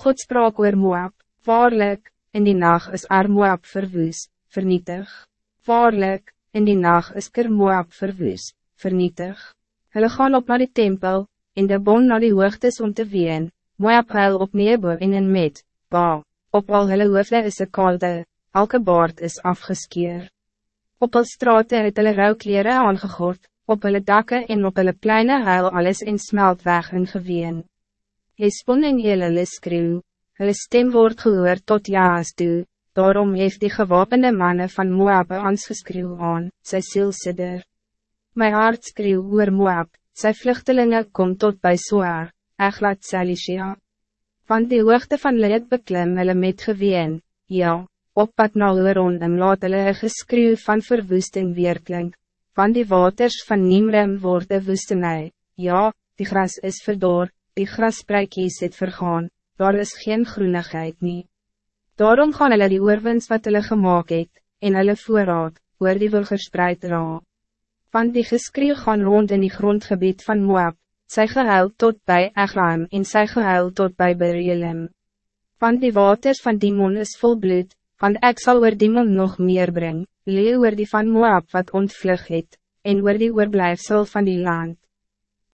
God sprak oor Moab, waarlijk, in die nacht is Ar Moab verwoes, vernietig. Waarlijk, in die nacht is Ker Moab verwoes, vernietig. Hulle gaan op naar die tempel, in de bon naar die hoogtes om te ween, Moab huil op Nebo in Met, Ba, op al hulle hoofde is een kalde, elke baard is afgeskeer. Op al straten het hulle rouwkleren aangegord, op hulle dakke en op hulle pleine huil alles in smelt weg en geween. Hespon en hulle skreeuw, hulle stem word gehoor tot jaas toe, daarom heeft die gewapende mannen van Moab ons geskreeuw aan, sy siel sidder. My hart skreeuw oor Moab, sy vluchtelingen kom tot bij Soar, Eglat Salishia. Van die hoogte van leed beklim hulle met geween, ja, op pad na Oron en laat hulle geskreeuw van verwoesting weerklink. Van die waters van Nimrem word een woestenij, ja, die gras is verdor, die graspreikies het vergaan, daar is geen groenigheid nie. Daarom gaan hulle die oorwins wat hulle gemaakt het, en hulle voorraad, oor die wil gespreid raak. Van die geskreeuw gaan rond in die grondgebied van Moab, sy gehuil tot bij Eglaim en sy gehuil tot bij Berelim. Van die waters van Dimon is vol bloed, want ek sal oor Dimon nog meer brengen, lee oor die van Moab wat ontvlug het, en oor die oorblijfsel van die land.